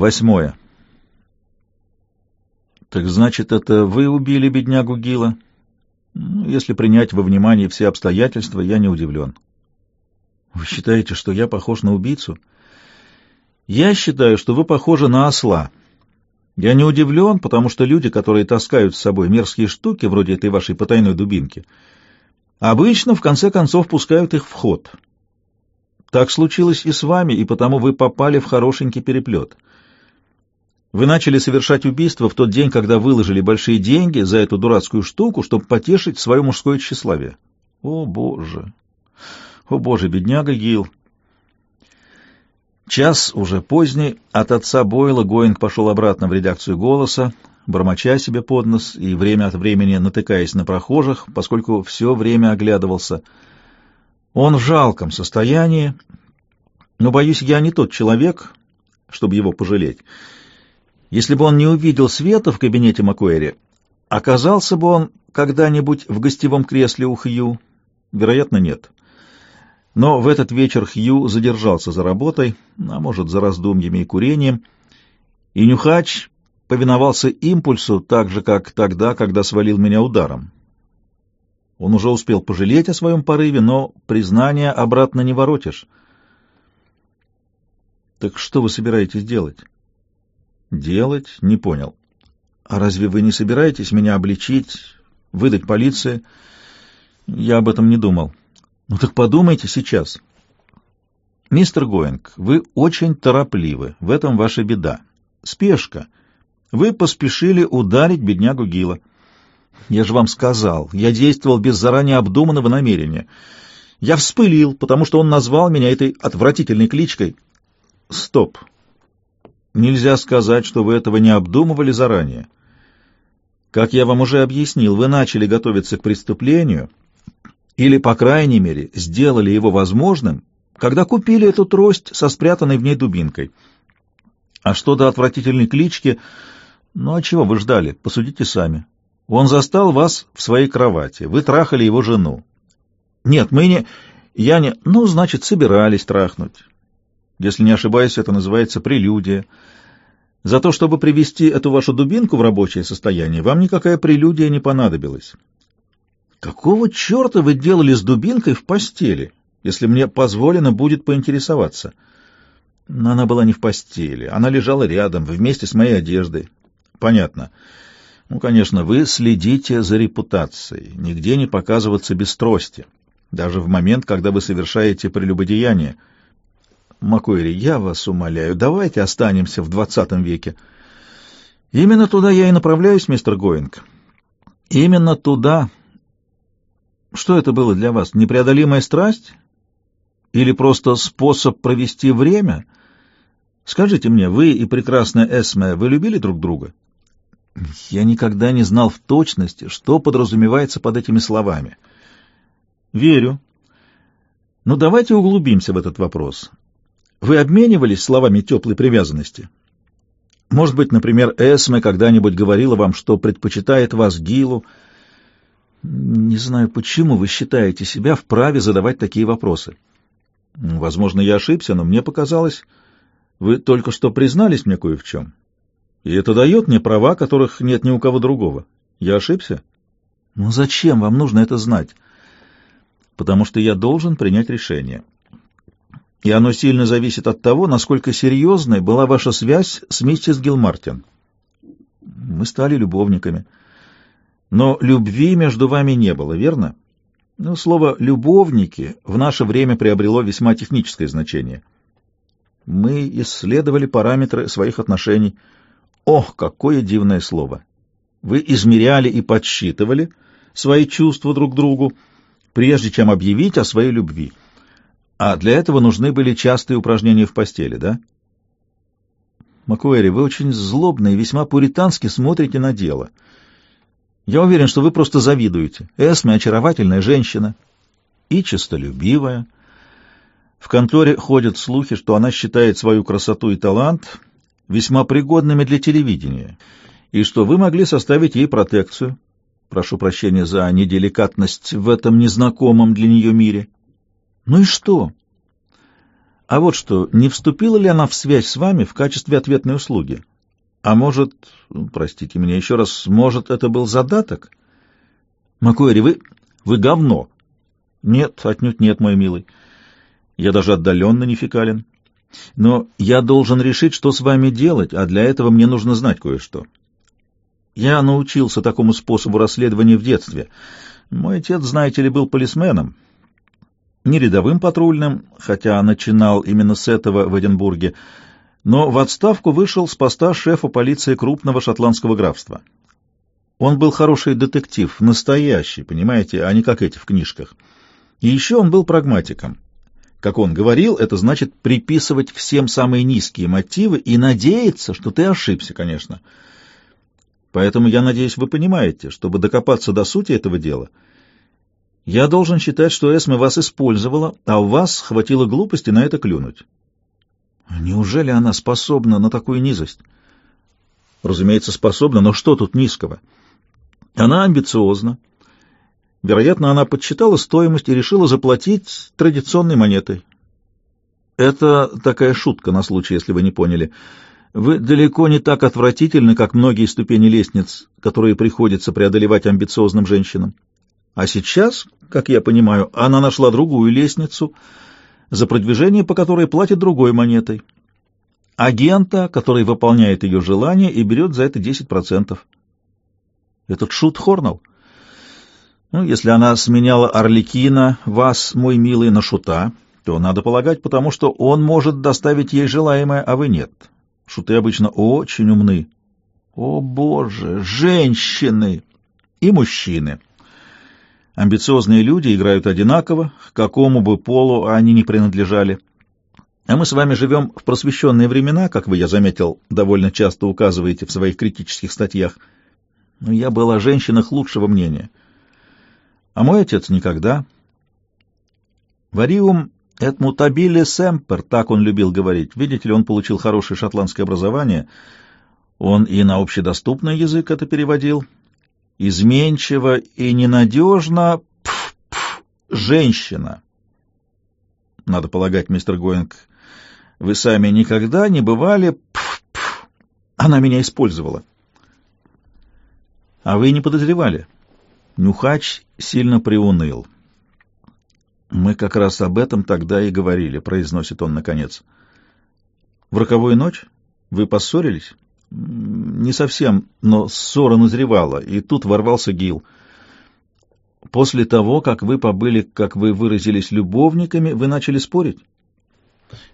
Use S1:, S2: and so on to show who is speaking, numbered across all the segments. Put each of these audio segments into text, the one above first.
S1: Восьмое. Так значит, это вы убили беднягу Гила? Ну, если принять во внимание все обстоятельства, я не удивлен. Вы считаете, что я похож на убийцу? Я считаю, что вы похожи на осла. Я не удивлен, потому что люди, которые таскают с собой мерзкие штуки, вроде этой вашей потайной дубинки, обычно в конце концов пускают их в ход. Так случилось и с вами, и потому вы попали в хорошенький переплет. Вы начали совершать убийство в тот день, когда выложили большие деньги за эту дурацкую штуку, чтобы потешить свое мужское тщеславие. О, Боже! О, Боже, бедняга Гил! Час уже поздний, от отца Бойла Гоинг пошел обратно в редакцию «Голоса», бормоча себе под нос и время от времени натыкаясь на прохожих, поскольку все время оглядывался. Он в жалком состоянии, но, боюсь, я не тот человек, чтобы его пожалеть. Если бы он не увидел света в кабинете Макуэри, оказался бы он когда-нибудь в гостевом кресле у Хью? Вероятно, нет. Но в этот вечер Хью задержался за работой, а может, за раздумьями и курением, и Нюхач повиновался импульсу так же, как тогда, когда свалил меня ударом. Он уже успел пожалеть о своем порыве, но признание обратно не воротишь. Так что вы собираетесь делать? Делать? Не понял. А разве вы не собираетесь меня обличить, выдать полиции? Я об этом не думал. Ну так подумайте сейчас. Мистер Гоинг, вы очень торопливы. В этом ваша беда. Спешка. Вы поспешили ударить беднягу Гила. Я же вам сказал, я действовал без заранее обдуманного намерения. Я вспылил, потому что он назвал меня этой отвратительной кличкой. Стоп. Нельзя сказать, что вы этого не обдумывали заранее. Как я вам уже объяснил, вы начали готовиться к преступлению или, по крайней мере, сделали его возможным, когда купили эту трость со спрятанной в ней дубинкой. А что до отвратительной клички, ну а чего вы ждали? Посудите сами. Он застал вас в своей кровати, вы трахали его жену. Нет, мы не... Я не... Ну, значит, собирались трахнуть. Если не ошибаюсь, это называется прелюдия. За то, чтобы привести эту вашу дубинку в рабочее состояние, вам никакая прелюдия не понадобилась. Какого черта вы делали с дубинкой в постели, если мне позволено будет поинтересоваться? Но она была не в постели, она лежала рядом, вместе с моей одеждой. Понятно. Ну, конечно, вы следите за репутацией, нигде не показываться без трости, даже в момент, когда вы совершаете прелюбодеяние — Макуэри, я вас умоляю, давайте останемся в двадцатом веке. Именно туда я и направляюсь, мистер Гоинг. Именно туда. Что это было для вас? Непреодолимая страсть? Или просто способ провести время? Скажите мне, вы и прекрасная Эсме, вы любили друг друга? Я никогда не знал в точности, что подразумевается под этими словами. Верю. Но давайте углубимся в этот вопрос. Вы обменивались словами теплой привязанности? Может быть, например, Эсме когда-нибудь говорила вам, что предпочитает вас Гилу? Не знаю, почему вы считаете себя вправе задавать такие вопросы. Возможно, я ошибся, но мне показалось, вы только что признались мне кое в чем. И это дает мне права, которых нет ни у кого другого. Я ошибся? Ну зачем вам нужно это знать? Потому что я должен принять решение и оно сильно зависит от того, насколько серьезной была ваша связь с миссис Гилмартин. Мы стали любовниками. Но любви между вами не было, верно? Ну, слово «любовники» в наше время приобрело весьма техническое значение. Мы исследовали параметры своих отношений. Ох, какое дивное слово! Вы измеряли и подсчитывали свои чувства друг к другу, прежде чем объявить о своей любви — а для этого нужны были частые упражнения в постели, да? Макуэри, вы очень злобно и весьма пуритански смотрите на дело. Я уверен, что вы просто завидуете. Эсме — очаровательная женщина и честолюбивая. В конторе ходят слухи, что она считает свою красоту и талант весьма пригодными для телевидения, и что вы могли составить ей протекцию. Прошу прощения за неделикатность в этом незнакомом для нее мире. Ну и что? А вот что, не вступила ли она в связь с вами в качестве ответной услуги? А может, простите меня еще раз, может, это был задаток? Макуэри, вы... вы говно. Нет, отнюдь нет, мой милый. Я даже отдаленно не фекален. Но я должен решить, что с вами делать, а для этого мне нужно знать кое-что. Я научился такому способу расследования в детстве. Мой отец, знаете ли, был полисменом. Не рядовым патрульным, хотя начинал именно с этого в Эдинбурге, но в отставку вышел с поста шефа полиции крупного шотландского графства. Он был хороший детектив, настоящий, понимаете, а не как эти в книжках. И еще он был прагматиком. Как он говорил, это значит приписывать всем самые низкие мотивы и надеяться, что ты ошибся, конечно. Поэтому я надеюсь, вы понимаете, чтобы докопаться до сути этого дела, я должен считать, что Эсме вас использовала, а у вас хватило глупости на это клюнуть. Неужели она способна на такую низость? Разумеется, способна, но что тут низкого? Она амбициозна. Вероятно, она подсчитала стоимость и решила заплатить традиционной монетой. Это такая шутка на случай, если вы не поняли. Вы далеко не так отвратительны, как многие ступени лестниц, которые приходится преодолевать амбициозным женщинам. А сейчас, как я понимаю, она нашла другую лестницу, за продвижение по которой платит другой монетой. Агента, который выполняет ее желание и берет за это 10%. Этот шут Хорнелл. Ну, если она сменяла Орликина, вас, мой милый, на шута, то надо полагать, потому что он может доставить ей желаемое, а вы нет. Шуты обычно очень умны. О, Боже, женщины и мужчины. Амбициозные люди играют одинаково, к какому бы полу они ни принадлежали. А мы с вами живем в просвещенные времена, как вы, я заметил, довольно часто указываете в своих критических статьях. Но я был о женщинах лучшего мнения. А мой отец никогда. Вариум «Et mutabile semper», так он любил говорить. Видите ли, он получил хорошее шотландское образование. Он и на общедоступный язык это переводил. Изменчиво и ненадежно пф, пф, женщина. Надо полагать, мистер Гоинг, вы сами никогда не бывали... Пф, пф. Она меня использовала. А вы не подозревали? Нюхач сильно приуныл. «Мы как раз об этом тогда и говорили», — произносит он наконец. «В роковую ночь? Вы поссорились?» «Не совсем, но ссора назревала, и тут ворвался Гил. После того, как вы побыли, как вы выразились, любовниками, вы начали спорить?»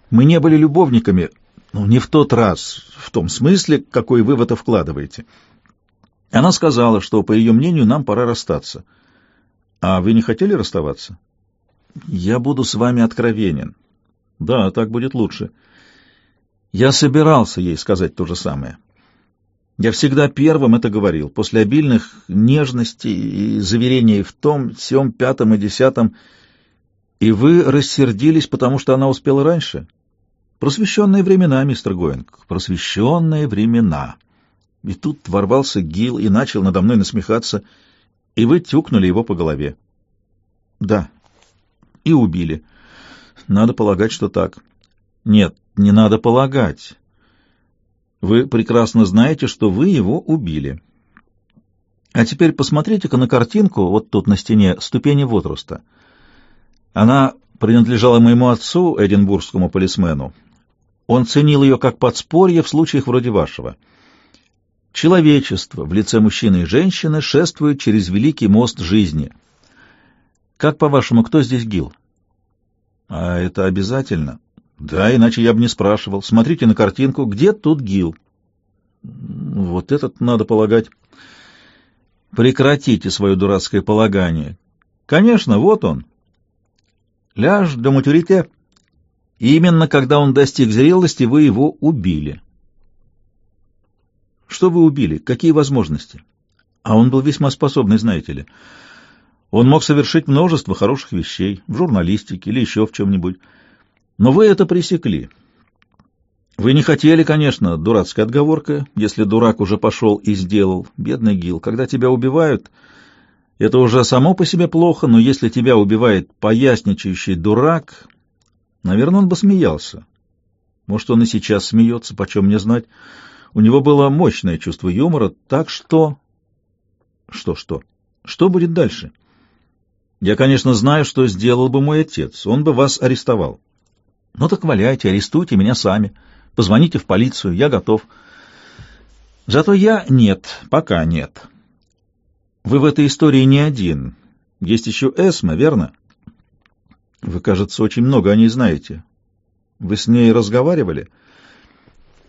S1: «Мы не были любовниками, ну, не в тот раз, в том смысле, какой вы в это вкладываете». Она сказала, что, по ее мнению, нам пора расстаться. «А вы не хотели расставаться?» Я буду с вами откровенен. Да, так будет лучше. Я собирался ей сказать то же самое. Я всегда первым это говорил, после обильных нежностей и заверений в том, сём, пятом и десятом. И вы рассердились, потому что она успела раньше? Просвещенные времена, мистер Гоинг, просвещенные времена. И тут ворвался Гил и начал надо мной насмехаться, и вы тюкнули его по голове. Да, и убили. Надо полагать, что так. Нет, не надо полагать. Вы прекрасно знаете, что вы его убили. А теперь посмотрите-ка на картинку, вот тут на стене, ступени возраста. Она принадлежала моему отцу, эдинбургскому полисмену. Он ценил ее как подспорье в случаях вроде вашего. Человечество в лице мужчины и женщины шествует через великий мост жизни — как, по-вашему, кто здесь Гил? А это обязательно? Да, иначе я бы не спрашивал. Смотрите на картинку. Где тут Гил? Вот этот, надо полагать. Прекратите свое дурацкое полагание. Конечно, вот он. Ляж до матюрите. Именно когда он достиг зрелости, вы его убили. Что вы убили? Какие возможности? А он был весьма способный, знаете ли. Он мог совершить множество хороших вещей в журналистике или еще в чем-нибудь. Но вы это пресекли. Вы не хотели, конечно, дурацкая отговорка, если дурак уже пошел и сделал. Бедный Гил, когда тебя убивают, это уже само по себе плохо, но если тебя убивает поясничающий дурак, Наверное, он бы смеялся. Может, он и сейчас смеется, почем мне знать. У него было мощное чувство юмора, так что... Что-что? Что будет дальше? Я, конечно, знаю, что сделал бы мой отец. Он бы вас арестовал. Ну так валяйте, арестуйте меня сами. Позвоните в полицию, я готов. Зато я нет, пока нет. Вы в этой истории не один. Есть еще Эсма, верно? Вы, кажется, очень много о ней знаете. Вы с ней разговаривали?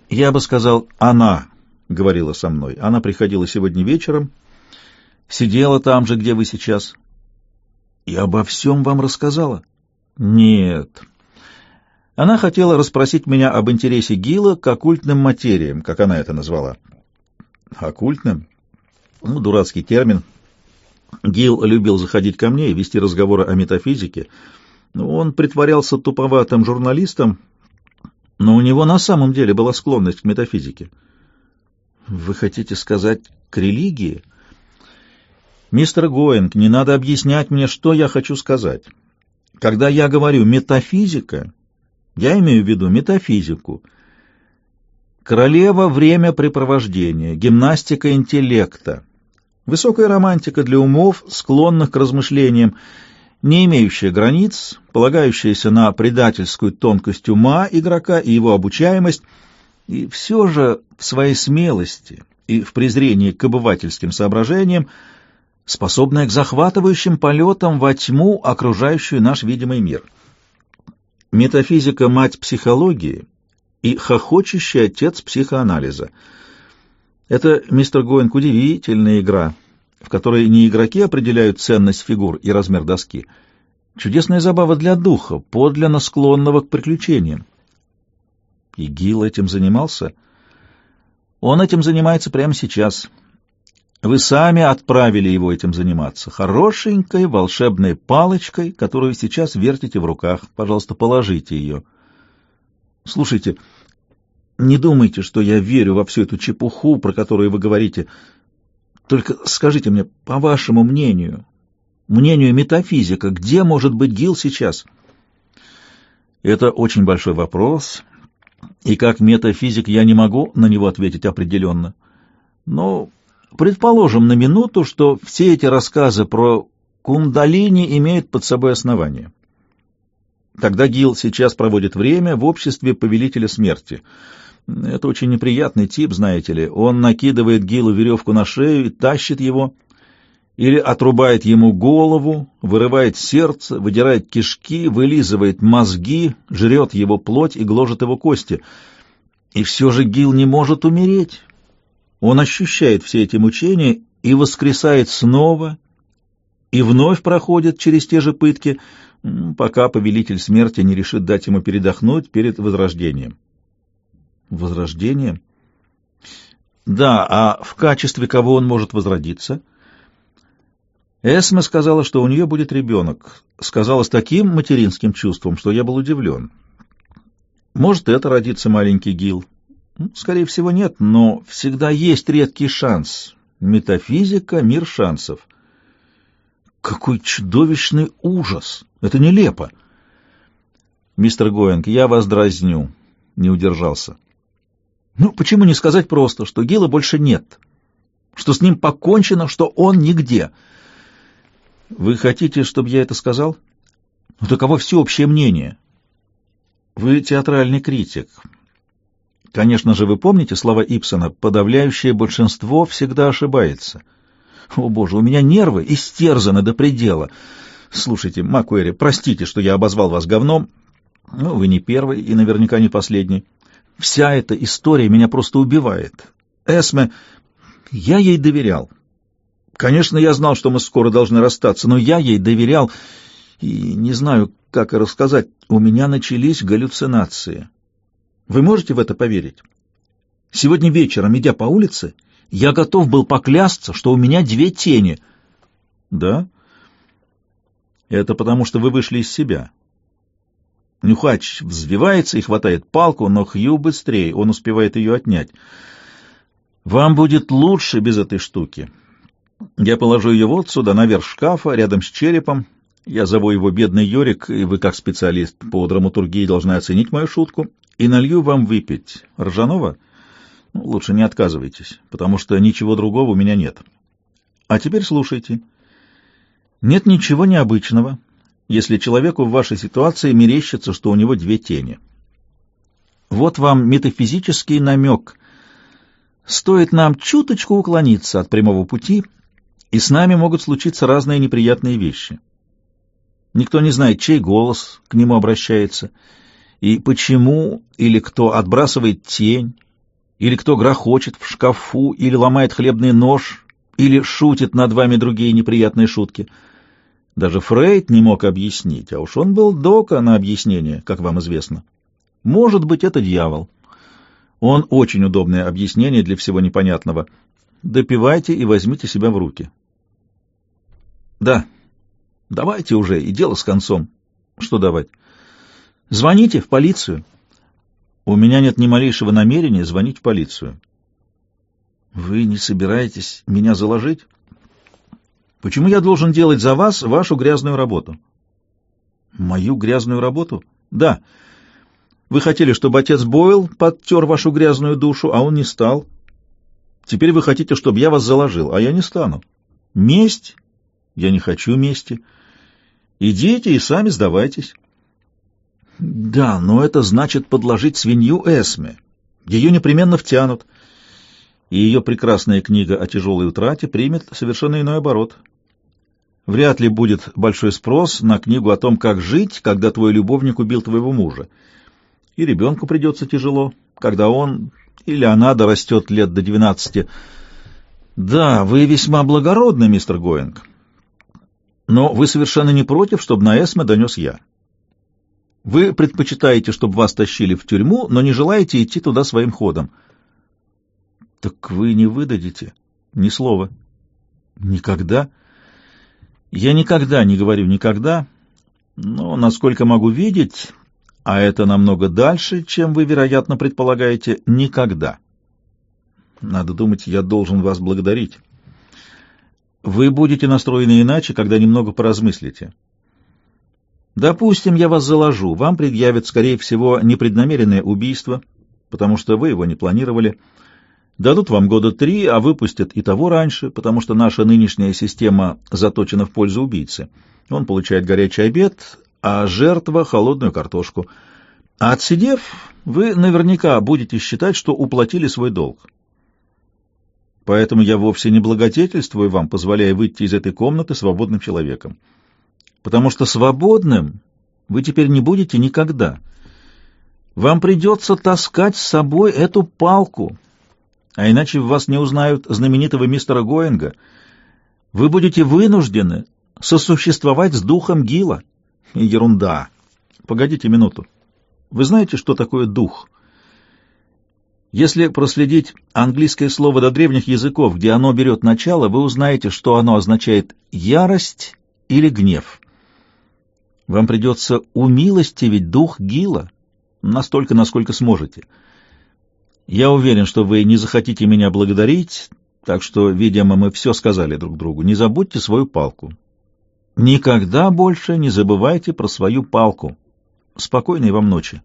S1: Я бы сказал, она говорила со мной. Она приходила сегодня вечером, сидела там же, где вы сейчас. И обо всем вам рассказала? Нет. Она хотела расспросить меня об интересе Гила к оккультным материям, как она это назвала. Оккультным? Ну, дурацкий термин. Гил любил заходить ко мне и вести разговоры о метафизике. Он притворялся туповатым журналистом, но у него на самом деле была склонность к метафизике. Вы хотите сказать к религии? Мистер Гоинг, не надо объяснять мне, что я хочу сказать. Когда я говорю метафизика, я имею в виду метафизику. Королева времяпрепровождения, гимнастика интеллекта, высокая романтика для умов, склонных к размышлениям, не имеющая границ, полагающаяся на предательскую тонкость ума игрока и его обучаемость, и все же в своей смелости и в презрении к обывательским соображениям, способная к захватывающим полетам во тьму, окружающую наш видимый мир — Метафизика — мать психологии и хохочущий отец психоанализа. Это, мистер Гоинг, удивительная игра, в которой не игроки определяют ценность фигур и размер доски. Чудесная забава для духа, подлинно склонного к приключениям. И Гил этим занимался? Он этим занимается прямо сейчас — вы сами отправили его этим заниматься. Хорошенькой волшебной палочкой, которую сейчас вертите в руках. Пожалуйста, положите ее. Слушайте, не думайте, что я верю во всю эту чепуху, про которую вы говорите. Только скажите мне, по вашему мнению, мнению метафизика, где может быть Гил сейчас? Это очень большой вопрос, и как метафизик я не могу на него ответить определенно. Но Предположим на минуту, что все эти рассказы про кундалини имеют под собой основание. Тогда Гил сейчас проводит время в обществе повелителя смерти. Это очень неприятный тип, знаете ли. Он накидывает Гилу веревку на шею и тащит его, или отрубает ему голову, вырывает сердце, выдирает кишки, вылизывает мозги, жрет его плоть и гложет его кости. И все же Гил не может умереть. Он ощущает все эти мучения и воскресает снова, и вновь проходит через те же пытки, пока повелитель смерти не решит дать ему передохнуть перед возрождением. Возрождением? Да, а в качестве кого он может возродиться? Эсме сказала, что у нее будет ребенок. Сказала с таким материнским чувством, что я был удивлен. Может, это родится маленький Гил, скорее всего, нет, но всегда есть редкий шанс. Метафизика — мир шансов. Какой чудовищный ужас! Это нелепо. Мистер Гоинг, я вас дразню. Не удержался. Ну, почему не сказать просто, что Гила больше нет? Что с ним покончено, что он нигде? Вы хотите, чтобы я это сказал? Ну, таково всеобщее мнение. Вы театральный критик. Конечно же, вы помните слова Ипсона «подавляющее большинство всегда ошибается». О, боже, у меня нервы истерзаны до предела. Слушайте, Макуэри, простите, что я обозвал вас говном. Ну, вы не первый и наверняка не последний. Вся эта история меня просто убивает. Эсме, я ей доверял. Конечно, я знал, что мы скоро должны расстаться, но я ей доверял, и не знаю, как рассказать. У меня начались галлюцинации. Вы можете в это поверить? Сегодня вечером, идя по улице, я готов был поклясться, что у меня две тени. Да? Это потому, что вы вышли из себя. Нюхач взвивается и хватает палку, но Хью быстрее, он успевает ее отнять. Вам будет лучше без этой штуки. Я положу ее вот сюда, наверх шкафа, рядом с черепом, Я зову его бедный Йорик, и вы, как специалист по драматургии, должны оценить мою шутку, и налью вам выпить. Ржаного? Ну, лучше не отказывайтесь, потому что ничего другого у меня нет. А теперь слушайте. Нет ничего необычного, если человеку в вашей ситуации мерещится, что у него две тени. Вот вам метафизический намек. Стоит нам чуточку уклониться от прямого пути, и с нами могут случиться разные неприятные вещи. Никто не знает, чей голос к нему обращается, и почему или кто отбрасывает тень, или кто грохочет в шкафу, или ломает хлебный нож, или шутит над вами другие неприятные шутки. Даже Фрейд не мог объяснить, а уж он был дока на объяснение, как вам известно. Может быть, это дьявол. Он очень удобное объяснение для всего непонятного. Допивайте и возьмите себя в руки. Да, давайте уже, и дело с концом. Что давать? Звоните в полицию. У меня нет ни малейшего намерения звонить в полицию. Вы не собираетесь меня заложить? Почему я должен делать за вас вашу грязную работу? Мою грязную работу? Да. Вы хотели, чтобы отец Бойл подтер вашу грязную душу, а он не стал. Теперь вы хотите, чтобы я вас заложил, а я не стану. Месть? Я не хочу мести. Идите и сами сдавайтесь. Да, но это значит подложить свинью Эсме. Ее непременно втянут. И ее прекрасная книга о тяжелой утрате примет совершенно иной оборот. Вряд ли будет большой спрос на книгу о том, как жить, когда твой любовник убил твоего мужа. И ребенку придется тяжело, когда он или она дорастет лет до двенадцати. Да, вы весьма благородны, мистер Гоинг. Но вы совершенно не против, чтобы на Эсме донес я. Вы предпочитаете, чтобы вас тащили в тюрьму, но не желаете идти туда своим ходом. Так вы не выдадите? Ни слова. Никогда? Я никогда не говорю «никогда», но, насколько могу видеть, а это намного дальше, чем вы, вероятно, предполагаете, никогда. Надо думать, я должен вас благодарить. Вы будете настроены иначе, когда немного поразмыслите. Допустим, я вас заложу, вам предъявят, скорее всего, непреднамеренное убийство, потому что вы его не планировали. Дадут вам года три, а выпустят и того раньше, потому что наша нынешняя система заточена в пользу убийцы. Он получает горячий обед, а жертва — холодную картошку. А отсидев, вы наверняка будете считать, что уплатили свой долг. Поэтому я вовсе не благодетельствую вам, позволяя выйти из этой комнаты свободным человеком потому что свободным вы теперь не будете никогда. Вам придется таскать с собой эту палку, а иначе вас не узнают знаменитого мистера Гоинга. Вы будете вынуждены сосуществовать с духом Гила. Ерунда. Погодите минуту. Вы знаете, что такое дух? Если проследить английское слово до древних языков, где оно берет начало, вы узнаете, что оно означает ярость или гнев. Вам придется умилостивить дух Гила, настолько, насколько сможете. Я уверен, что вы не захотите меня благодарить, так что, видимо, мы все сказали друг другу. Не забудьте свою палку. Никогда больше не забывайте про свою палку. Спокойной вам ночи.